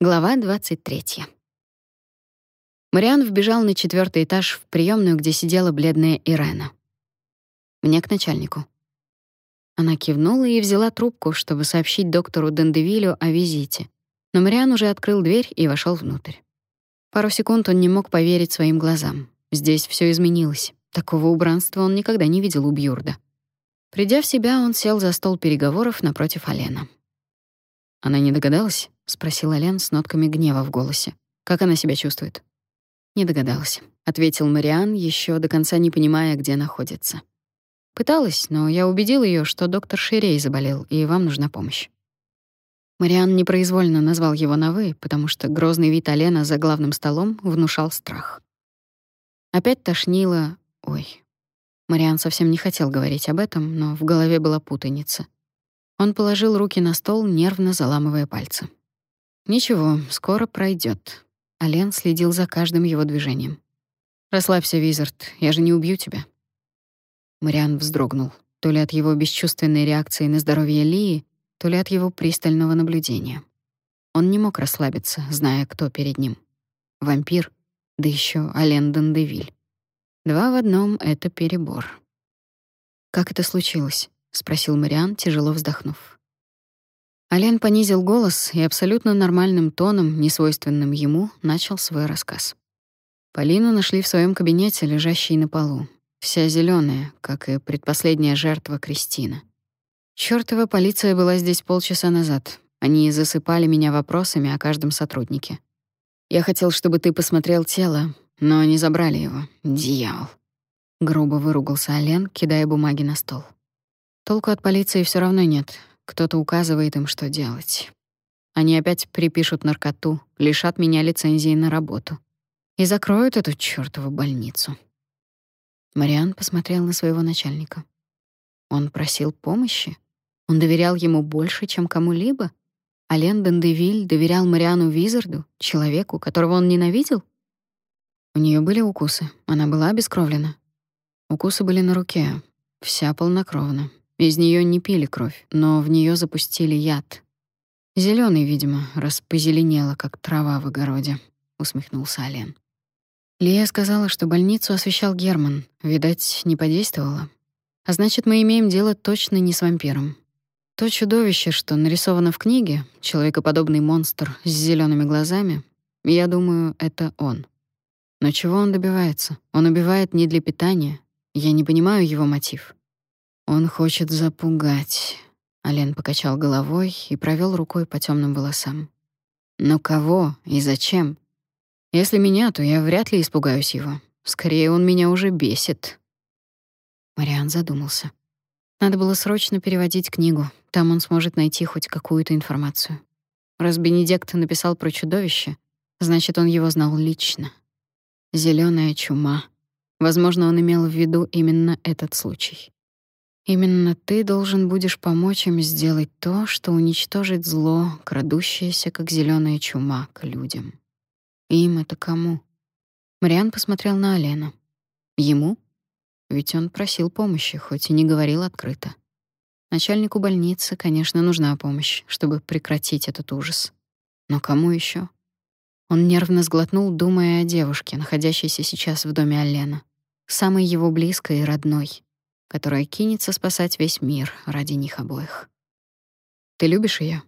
Глава 23. Мариан вбежал на четвертый этаж в приемную, где сидела бледная Ирена. Мне к начальнику. Она кивнула и взяла трубку, чтобы сообщить доктору Дендевилю о визите. Но Мариан уже открыл дверь и вошел внутрь. Пару секунд он не мог поверить своим глазам. Здесь все изменилось. Такого убранства он никогда не видел у Бьюрда. Придя в себя, он сел за стол переговоров напротив Алена. Она не догадалась? Спросила Лен с нотками гнева в голосе. Как она себя чувствует? Не догадалась, ответил Мариан, еще до конца не понимая, где находится. Пыталась, но я убедил ее, что доктор Ширей заболел, и вам нужна помощь. Мариан непроизвольно назвал его на вы, потому что грозный вид Алена за главным столом внушал страх. Опять тошнило. Ой. Мариан совсем не хотел говорить об этом, но в голове была путаница. Он положил руки на стол, нервно заламывая пальцы. Ничего, скоро пройдет. Ален следил за каждым его движением. Расслабься, Визард, я же не убью тебя. Мариан вздрогнул, то ли от его бесчувственной реакции на здоровье Лии, то ли от его пристального наблюдения. Он не мог расслабиться, зная, кто перед ним. Вампир, да еще Ален Дандевиль. Два в одном — это перебор. «Как это случилось?» — спросил Мариан, тяжело вздохнув. Ален понизил голос и абсолютно нормальным тоном, несвойственным ему, начал свой рассказ. Полину нашли в своем кабинете, лежащей на полу, вся зеленая, как и предпоследняя жертва Кристина. Чёртова полиция была здесь полчаса назад. Они засыпали меня вопросами о каждом сотруднике. Я хотел, чтобы ты посмотрел тело, но они забрали его. Дьявол. Грубо выругался Ален, кидая бумаги на стол. Толку от полиции все равно нет. Кто-то указывает им, что делать. Они опять припишут наркоту, лишат меня лицензии на работу и закроют эту чёртову больницу. Мариан посмотрел на своего начальника. Он просил помощи. Он доверял ему больше, чем кому-либо. Ален Дендевиль доверял Мариану Визарду, человеку, которого он ненавидел. У нее были укусы, она была обескровлена. Укусы были на руке, вся полнокровна, из нее не пили кровь, но в нее запустили яд. Зеленый, видимо, раз позеленела, как трава в огороде, усмехнулся Ален. Лия сказала, что больницу освещал Герман. Видать, не подействовало. А значит, мы имеем дело точно не с вампиром. То чудовище, что нарисовано в книге, человекоподобный монстр с зелеными глазами, я думаю, это он. Но чего он добивается? Он убивает не для питания. Я не понимаю его мотив. Он хочет запугать. Ален покачал головой и провел рукой по темным волосам. Но кого и зачем? Если меня, то я вряд ли испугаюсь его. Скорее, он меня уже бесит. Мариан задумался. Надо было срочно переводить книгу. Там он сможет найти хоть какую-то информацию. Раз Бенедикт написал про чудовище, значит, он его знал лично. Зеленая чума. Возможно, он имел в виду именно этот случай. Именно ты должен будешь помочь им сделать то, что уничтожит зло, крадущееся, как зеленая чума, к людям. Им это кому? Мариан посмотрел на Алена. Ему? Ведь он просил помощи, хоть и не говорил открыто. Начальнику больницы, конечно, нужна помощь, чтобы прекратить этот ужас. Но кому еще? Он нервно сглотнул, думая о девушке, находящейся сейчас в доме Алена, самой его близкой и родной которая кинется спасать весь мир ради них обоих. Ты любишь ее?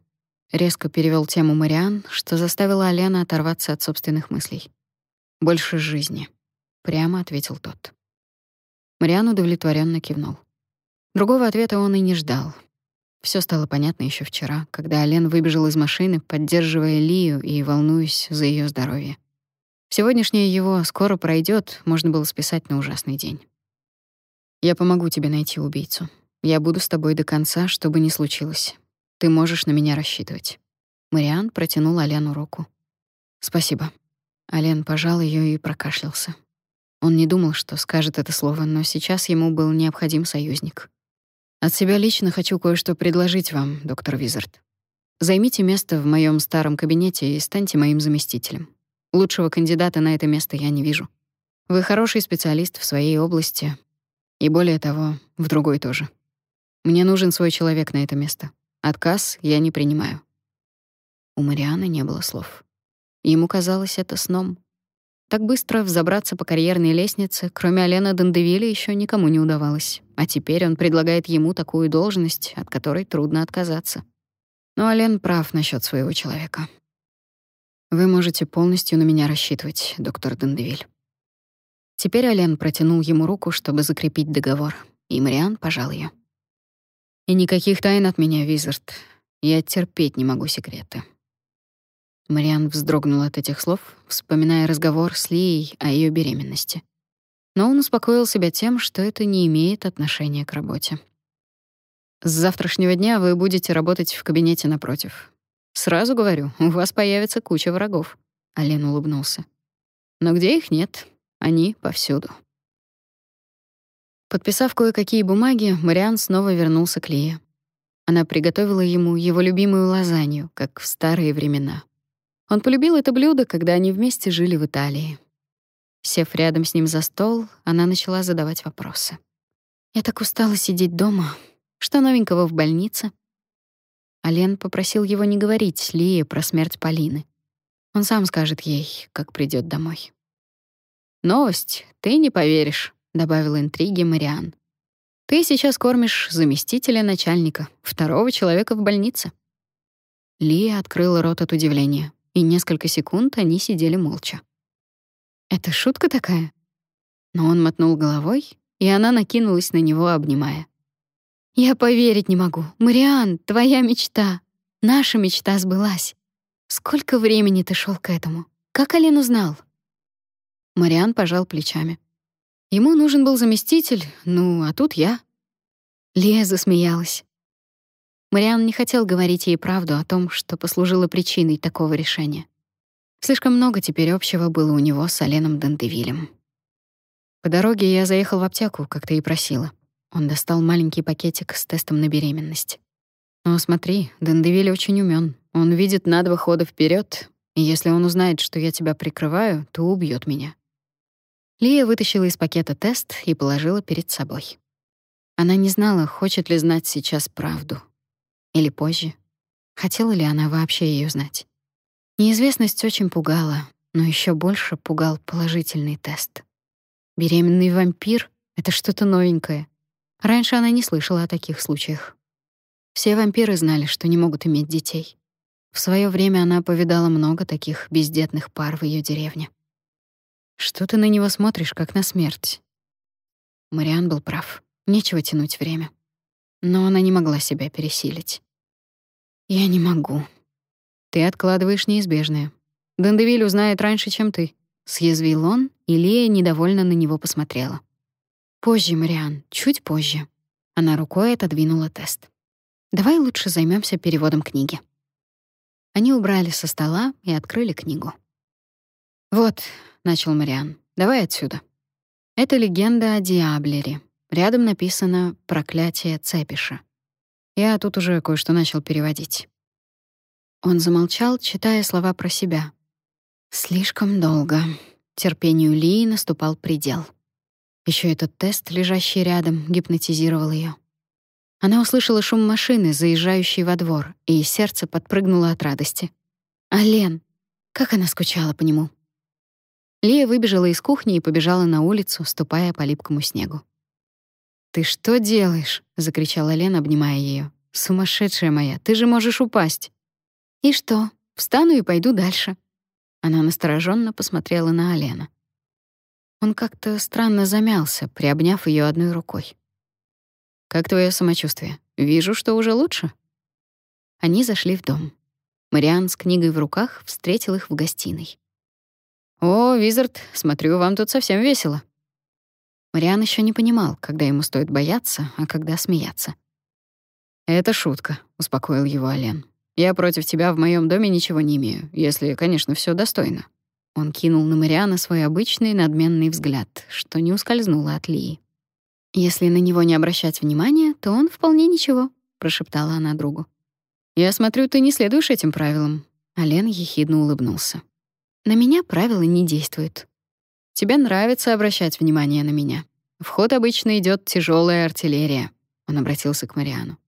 Резко перевел тему Мариан, что заставило Алена оторваться от собственных мыслей. Больше жизни, прямо ответил тот. Мариан удовлетворенно кивнул. Другого ответа он и не ждал. Все стало понятно еще вчера, когда Ален выбежал из машины, поддерживая Лию и волнуясь за ее здоровье. Сегодняшнее его скоро пройдет, можно было списать на ужасный день. Я помогу тебе найти убийцу. Я буду с тобой до конца, что бы ни случилось. Ты можешь на меня рассчитывать. Мариан протянул Алену руку. Спасибо. Ален пожал ее и прокашлялся. Он не думал, что скажет это слово, но сейчас ему был необходим союзник. От себя лично хочу кое-что предложить вам, доктор Визард. Займите место в моем старом кабинете и станьте моим заместителем. Лучшего кандидата на это место я не вижу. Вы хороший специалист в своей области, и более того, в другой тоже. Мне нужен свой человек на это место. Отказ я не принимаю. У Марианы не было слов. Ему казалось это сном. Так быстро взобраться по карьерной лестнице, кроме Алена Дандевиля, еще никому не удавалось. А теперь он предлагает ему такую должность, от которой трудно отказаться. Но Ален прав насчет своего человека. Вы можете полностью на меня рассчитывать, доктор Дандевиль. Теперь Ален протянул ему руку, чтобы закрепить договор, и Мариан пожал ее. И никаких тайн от меня, Визард. Я терпеть не могу секреты. Мариан вздрогнул от этих слов, вспоминая разговор с Лией о ее беременности. Но он успокоил себя тем, что это не имеет отношения к работе. С завтрашнего дня вы будете работать в кабинете напротив. Сразу говорю, у вас появится куча врагов. Ален улыбнулся. Но где их нет, они повсюду. Подписав кое-какие бумаги, Мариан снова вернулся к Лие. Она приготовила ему его любимую лазанью, как в старые времена. Он полюбил это блюдо, когда они вместе жили в Италии. Сев рядом с ним за стол, она начала задавать вопросы. «Я так устала сидеть дома. Что новенького в больнице?» Ален попросил его не говорить Лии про смерть Полины. Он сам скажет ей, как придет домой. «Новость, ты не поверишь», — добавила интриги Мариан. «Ты сейчас кормишь заместителя начальника, второго человека в больнице». Лия открыла рот от удивления и несколько секунд они сидели молча. «Это шутка такая?» Но он мотнул головой, и она накинулась на него, обнимая. «Я поверить не могу. Мариан, твоя мечта. Наша мечта сбылась. Сколько времени ты шел к этому? Как Ален узнал?» Мариан пожал плечами. Ему нужен был заместитель, ну, а тут я. Лия засмеялась. Мариан не хотел говорить ей правду о том, что послужило причиной такого решения. Слишком много теперь общего было у него с Оленом Дандевилем. По дороге я заехал в аптеку, как ты и просила. Он достал маленький пакетик с тестом на беременность. Но смотри, Дандевиль очень умен. Он видит на два хода вперед, и если он узнает, что я тебя прикрываю, то убьет меня. Лия вытащила из пакета тест и положила перед собой. Она не знала, хочет ли знать сейчас правду. Или позже. Хотела ли она вообще ее знать? Неизвестность очень пугала, но еще больше пугал положительный тест. Беременный вампир — это что-то новенькое. Раньше она не слышала о таких случаях. Все вампиры знали, что не могут иметь детей. В свое время она повидала много таких бездетных пар в ее деревне. Что ты на него смотришь, как на смерть? Мариан был прав. Нечего тянуть время но она не могла себя пересилить. «Я не могу. Ты откладываешь неизбежное. Дандевиль узнает раньше, чем ты», — съязвил он, и Лия недовольно на него посмотрела. «Позже, Мариан, чуть позже». Она рукой отодвинула тест. «Давай лучше займемся переводом книги». Они убрали со стола и открыли книгу. «Вот», — начал Мариан, — «давай отсюда». Это легенда о Диаблере, Рядом написано «Проклятие Цепиша». Я тут уже кое-что начал переводить. Он замолчал, читая слова про себя. Слишком долго. Терпению Лии наступал предел. Еще этот тест, лежащий рядом, гипнотизировал ее. Она услышала шум машины, заезжающей во двор, и сердце подпрыгнуло от радости. Ален, как она скучала по нему. Лия выбежала из кухни и побежала на улицу, ступая по липкому снегу. «Ты что делаешь?» — закричала Лена, обнимая ее. «Сумасшедшая моя, ты же можешь упасть!» «И что? Встану и пойду дальше». Она настороженно посмотрела на Алена. Он как-то странно замялся, приобняв ее одной рукой. «Как твое самочувствие? Вижу, что уже лучше». Они зашли в дом. Мариан с книгой в руках встретил их в гостиной. «О, Визард, смотрю, вам тут совсем весело». Мариан еще не понимал, когда ему стоит бояться, а когда смеяться. «Это шутка», — успокоил его Ален. «Я против тебя в моем доме ничего не имею, если, конечно, все достойно». Он кинул на Мариана свой обычный надменный взгляд, что не ускользнуло от Лии. «Если на него не обращать внимания, то он вполне ничего», — прошептала она другу. «Я смотрю, ты не следуешь этим правилам». Ален ехидно улыбнулся. «На меня правила не действуют. Тебе нравится обращать внимание на меня. В ход обычно идет тяжелая артиллерия. Он обратился к Мариану.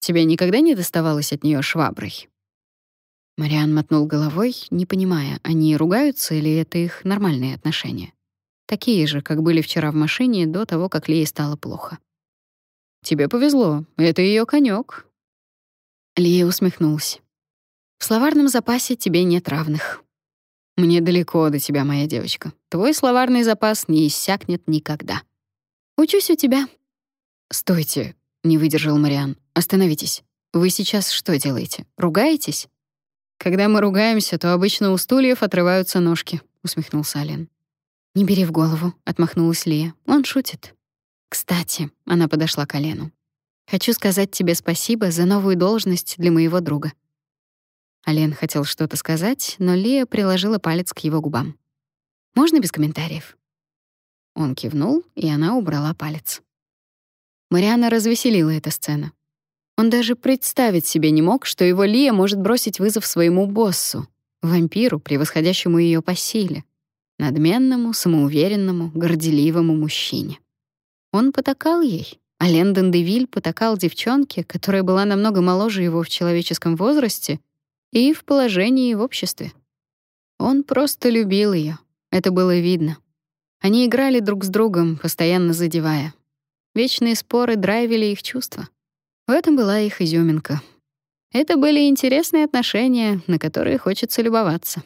Тебе никогда не доставалось от нее шваброй? Мариан мотнул головой, не понимая, они ругаются или это их нормальные отношения. Такие же, как были вчера в машине до того, как Лее стало плохо. «Тебе повезло, это ее конек. Лия усмехнулась. «В словарном запасе тебе нет равных. Мне далеко до тебя, моя девочка. Твой словарный запас не иссякнет никогда. Учусь у тебя». «Стойте», — не выдержал Мариан. «Остановитесь. Вы сейчас что делаете? Ругаетесь?» «Когда мы ругаемся, то обычно у стульев отрываются ножки», — усмехнулся Ален. «Не бери в голову», — отмахнулась Лия. «Он шутит». «Кстати», — она подошла к Алену. «Хочу сказать тебе спасибо за новую должность для моего друга». Ален хотел что-то сказать, но Лия приложила палец к его губам. «Можно без комментариев?» Он кивнул, и она убрала палец. Мариана развеселила эта сцена. Он даже представить себе не мог, что его Лия может бросить вызов своему боссу, вампиру, превосходящему ее по силе надменному, самоуверенному, горделивому мужчине. Он потакал ей, а Лендон Девиль потакал девчонке, которая была намного моложе его в человеческом возрасте и в положении в обществе. Он просто любил ее, это было видно. Они играли друг с другом, постоянно задевая. Вечные споры драйвили их чувства. В этом была их изюминка. Это были интересные отношения, на которые хочется любоваться.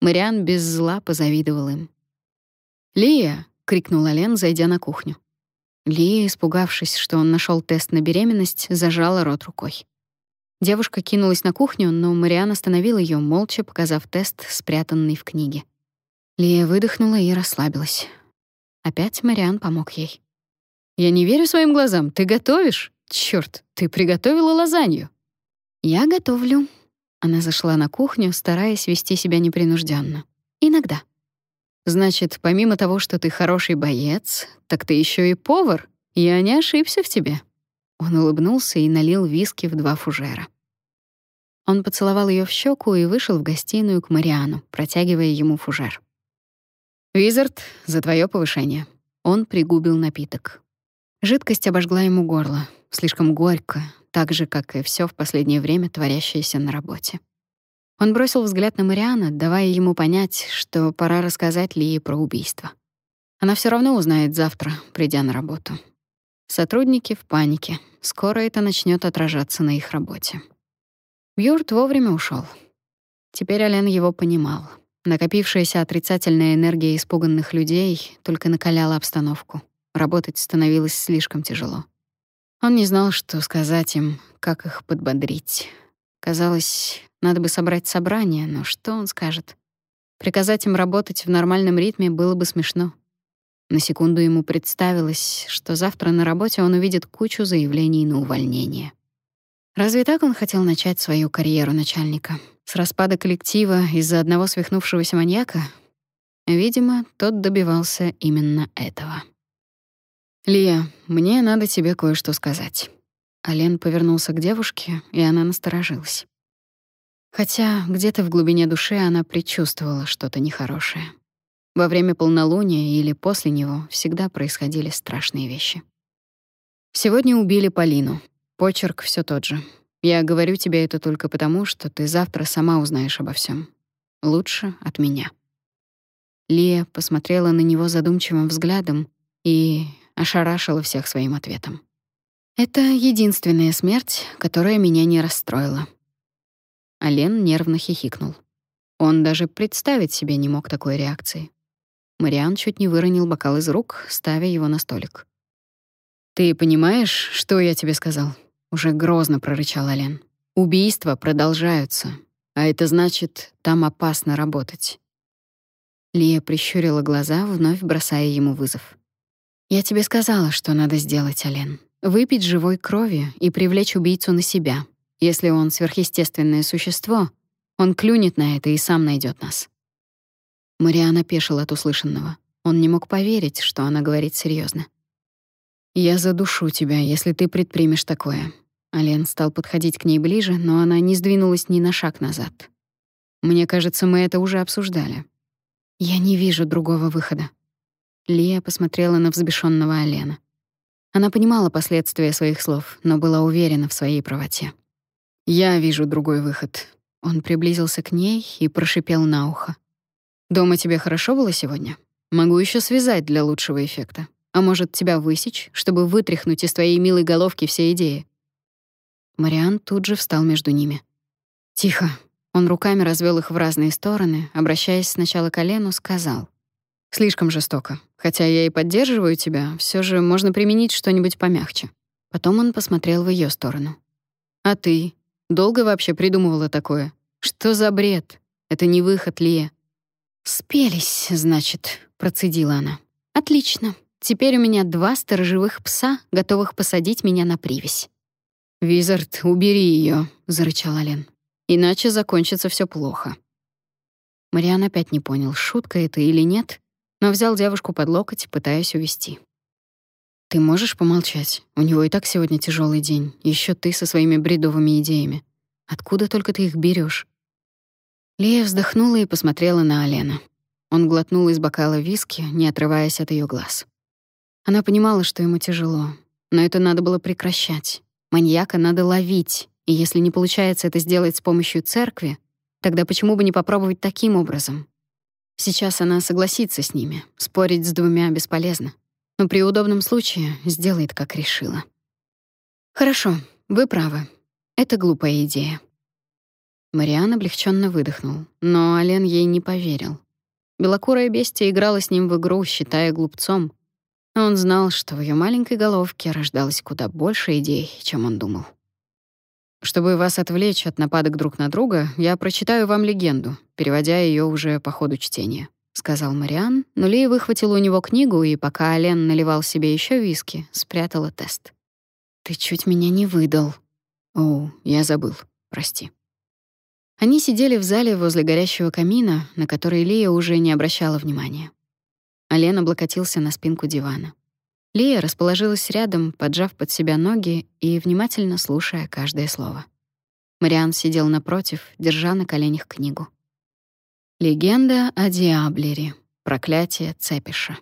Мариан без зла позавидовал им. «Лия!» — крикнула Лен, зайдя на кухню. Лия, испугавшись, что он нашел тест на беременность, зажала рот рукой. Девушка кинулась на кухню, но Мариан остановил ее, молча показав тест, спрятанный в книге. Лия выдохнула и расслабилась. Опять Мариан помог ей. «Я не верю своим глазам. Ты готовишь? Чёрт, ты приготовила лазанью!» «Я готовлю», она зашла на кухню, стараясь вести себя непринужденно. Иногда. Значит, помимо того, что ты хороший боец, так ты еще и повар. Я не ошибся в тебе. Он улыбнулся и налил виски в два фужера. Он поцеловал ее в щеку и вышел в гостиную к Мариану, протягивая ему фужер. «Визард, за твое повышение». Он пригубил напиток. Жидкость обожгла ему горло. Слишком горько, так же, как и все в последнее время творящееся на работе. Он бросил взгляд на Мариана, давая ему понять, что пора рассказать Лии про убийство. Она все равно узнает завтра, придя на работу. Сотрудники в панике. Скоро это начнет отражаться на их работе. Бьюрт вовремя ушел. Теперь Ален его понимал. Накопившаяся отрицательная энергия испуганных людей только накаляла обстановку. Работать становилось слишком тяжело. Он не знал, что сказать им, как их подбодрить. Казалось, надо бы собрать собрание, но что он скажет? Приказать им работать в нормальном ритме было бы смешно. На секунду ему представилось, что завтра на работе он увидит кучу заявлений на увольнение. Разве так он хотел начать свою карьеру начальника? С распада коллектива из-за одного свихнувшегося маньяка? Видимо, тот добивался именно этого. «Лия, мне надо тебе кое-что сказать». Ален повернулся к девушке, и она насторожилась. Хотя где-то в глубине души она предчувствовала что-то нехорошее. Во время полнолуния или после него всегда происходили страшные вещи. Сегодня убили Полину. Почерк все тот же. Я говорю тебе это только потому, что ты завтра сама узнаешь обо всем. Лучше от меня. Лия посмотрела на него задумчивым взглядом, и ошарашила всех своим ответом. Это единственная смерть, которая меня не расстроила. Ален нервно хихикнул. Он даже представить себе не мог такой реакции. Мариан чуть не выронил бокал из рук, ставя его на столик. «Ты понимаешь, что я тебе сказал?» — уже грозно прорычал Ален. «Убийства продолжаются, а это значит, там опасно работать». Лия прищурила глаза, вновь бросая ему вызов. Я тебе сказала, что надо сделать, Ален. Выпить живой крови и привлечь убийцу на себя. Если он сверхъестественное существо, он клюнет на это и сам найдет нас. Мариана пешила от услышанного. Он не мог поверить, что она говорит серьезно. Я задушу тебя, если ты предпримешь такое. Ален стал подходить к ней ближе, но она не сдвинулась ни на шаг назад. Мне кажется, мы это уже обсуждали. Я не вижу другого выхода. Лия посмотрела на взбешенного Алена. Она понимала последствия своих слов, но была уверена в своей правоте. «Я вижу другой выход. Он приблизился к ней и прошипел на ухо. «Дома тебе хорошо было сегодня? Могу еще связать для лучшего эффекта. А может, тебя высечь, чтобы вытряхнуть из твоей милой головки все идеи?» Мариан тут же встал между ними. «Тихо». Он руками развел их в разные стороны, обращаясь сначала к Олену, сказал. «Слишком жестоко. Хотя я и поддерживаю тебя, все же можно применить что-нибудь помягче». Потом он посмотрел в ее сторону. «А ты? Долго вообще придумывала такое? Что за бред? Это не выход, Лия». «Спелись, значит», — процедила она. «Отлично. Теперь у меня два сторожевых пса, готовых посадить меня на привязь». «Визард, убери ее, зарычал Ален. «Иначе закончится все плохо». Мариан опять не понял, шутка это или нет, но взял девушку под локоть, пытаясь увести. «Ты можешь помолчать? У него и так сегодня тяжелый день. Еще ты со своими бредовыми идеями. Откуда только ты их берешь? Лия вздохнула и посмотрела на Алена. Он глотнул из бокала виски, не отрываясь от ее глаз. Она понимала, что ему тяжело, но это надо было прекращать. Маньяка надо ловить, и если не получается это сделать с помощью церкви, тогда почему бы не попробовать таким образом? Сейчас она согласится с ними, спорить с двумя бесполезно. Но при удобном случае сделает, как решила. Хорошо, вы правы. Это глупая идея. Мариан облегченно выдохнул, но Ален ей не поверил. Белокурая бестия играла с ним в игру, считая глупцом, он знал, что в ее маленькой головке рождалось куда больше идей, чем он думал. Чтобы вас отвлечь от нападок друг на друга, я прочитаю вам легенду, переводя ее уже по ходу чтения, сказал Мариан, но Ли выхватила у него книгу и пока Ален наливал себе еще виски, спрятала тест. Ты чуть меня не выдал. О, я забыл. Прости. Они сидели в зале возле горящего камина, на который Лия уже не обращала внимания. Ален облокотился на спинку дивана. Лия расположилась рядом, поджав под себя ноги и внимательно слушая каждое слово. Мариан сидел напротив, держа на коленях книгу. Легенда о Диаблере. Проклятие Цепиша.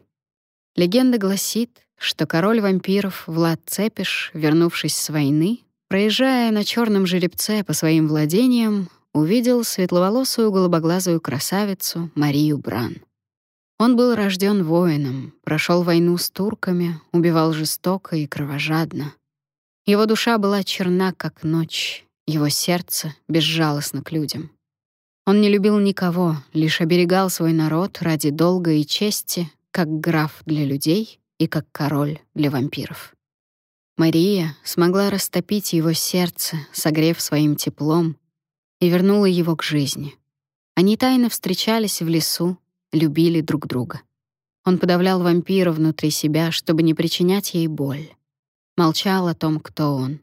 Легенда гласит, что король вампиров Влад Цепиш, вернувшись с войны, проезжая на черном жеребце по своим владениям, увидел светловолосую голубоглазую красавицу Марию Бран. Он был рожден воином, прошел войну с турками, убивал жестоко и кровожадно. Его душа была черна, как ночь, его сердце безжалостно к людям. Он не любил никого, лишь оберегал свой народ ради долга и чести, как граф для людей и как король для вампиров. Мария смогла растопить его сердце, согрев своим теплом, и вернула его к жизни. Они тайно встречались в лесу, любили друг друга. Он подавлял вампира внутри себя, чтобы не причинять ей боль. Молчал о том, кто он.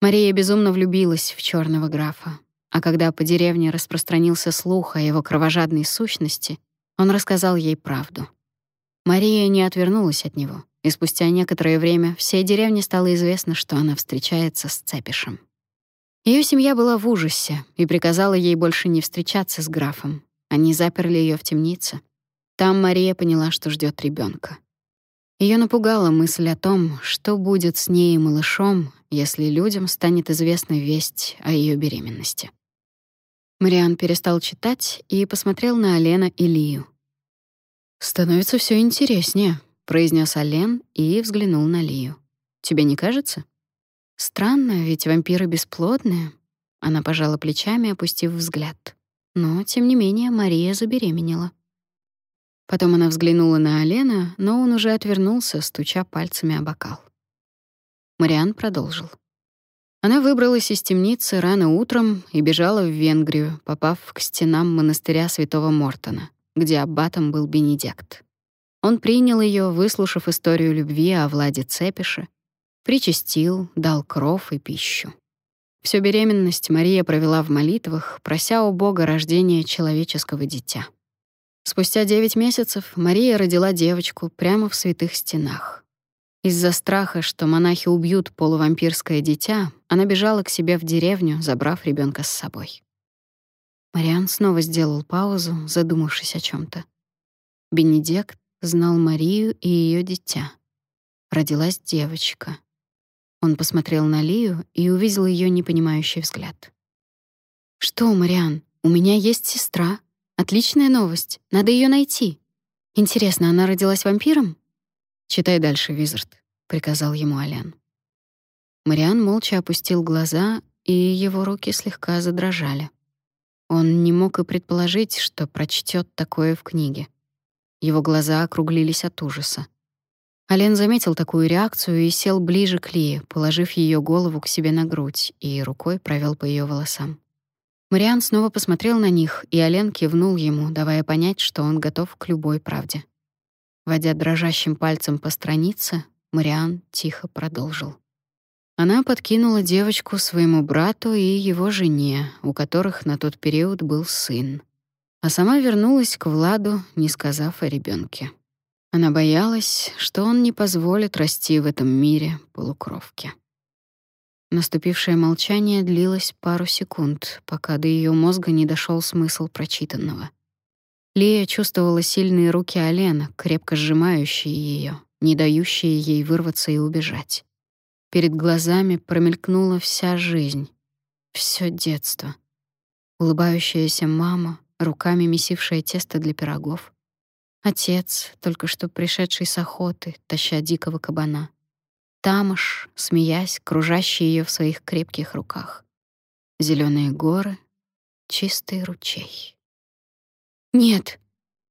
Мария безумно влюбилась в черного графа, а когда по деревне распространился слух о его кровожадной сущности, он рассказал ей правду. Мария не отвернулась от него, и спустя некоторое время всей деревне стало известно, что она встречается с Цепишем. Ее семья была в ужасе и приказала ей больше не встречаться с графом, они заперли ее в темнице. Там Мария поняла, что ждет ребенка. Ее напугала мысль о том, что будет с ней и малышом, если людям станет известна весть о ее беременности. Мариан перестал читать и посмотрел на Алена и Лию. «Становится все интереснее», — произнес Ален и взглянул на Лию. «Тебе не кажется?» «Странно, ведь вампиры бесплодные». Она пожала плечами, опустив взгляд. Но, тем не менее, Мария забеременела. Потом она взглянула на Алена, но он уже отвернулся, стуча пальцами о бокал. Мариан продолжил. Она выбралась из темницы рано утром и бежала в Венгрию, попав к стенам монастыря Святого Мортона, где аббатом был Бенедикт. Он принял ее, выслушав историю любви о Владе Цепише, причастил, дал кров и пищу. Всю беременность Мария провела в молитвах, прося у Бога рождения человеческого дитя. Спустя девять месяцев Мария родила девочку прямо в святых стенах. Из-за страха, что монахи убьют полувампирское дитя, она бежала к себе в деревню, забрав ребенка с собой. Мариан снова сделал паузу, задумавшись о чем то Бенедикт знал Марию и ее дитя. Родилась девочка. Он посмотрел на Лию и увидел ее непонимающий взгляд. Что, Мариан? У меня есть сестра. Отличная новость. Надо ее найти. Интересно, она родилась вампиром? Читай дальше, Визард, приказал ему Ален. Мариан молча опустил глаза, и его руки слегка задрожали. Он не мог и предположить, что прочтет такое в книге. Его глаза округлились от ужаса. Ален заметил такую реакцию и сел ближе к Лии, положив ее голову к себе на грудь и рукой провел по ее волосам. Мариан снова посмотрел на них, и Ален кивнул ему, давая понять, что он готов к любой правде. Водя дрожащим пальцем по странице, Мариан тихо продолжил. Она подкинула девочку своему брату и его жене, у которых на тот период был сын. А сама вернулась к Владу, не сказав о ребенке. Она боялась, что он не позволит расти в этом мире полукровки. Наступившее молчание длилось пару секунд, пока до ее мозга не дошел смысл прочитанного. Лия чувствовала сильные руки Алена, крепко сжимающие ее, не дающие ей вырваться и убежать. Перед глазами промелькнула вся жизнь, все детство. Улыбающаяся мама, руками месившая тесто для пирогов, Отец, только что пришедший с охоты, таща дикого кабана. Тамаш, смеясь, кружащий ее в своих крепких руках. Зеленые горы, чистый ручей. «Нет!»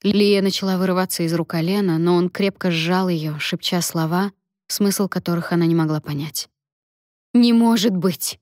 Лия начала вырываться из рук Алена, но он крепко сжал ее, шепча слова, смысл которых она не могла понять. «Не может быть!»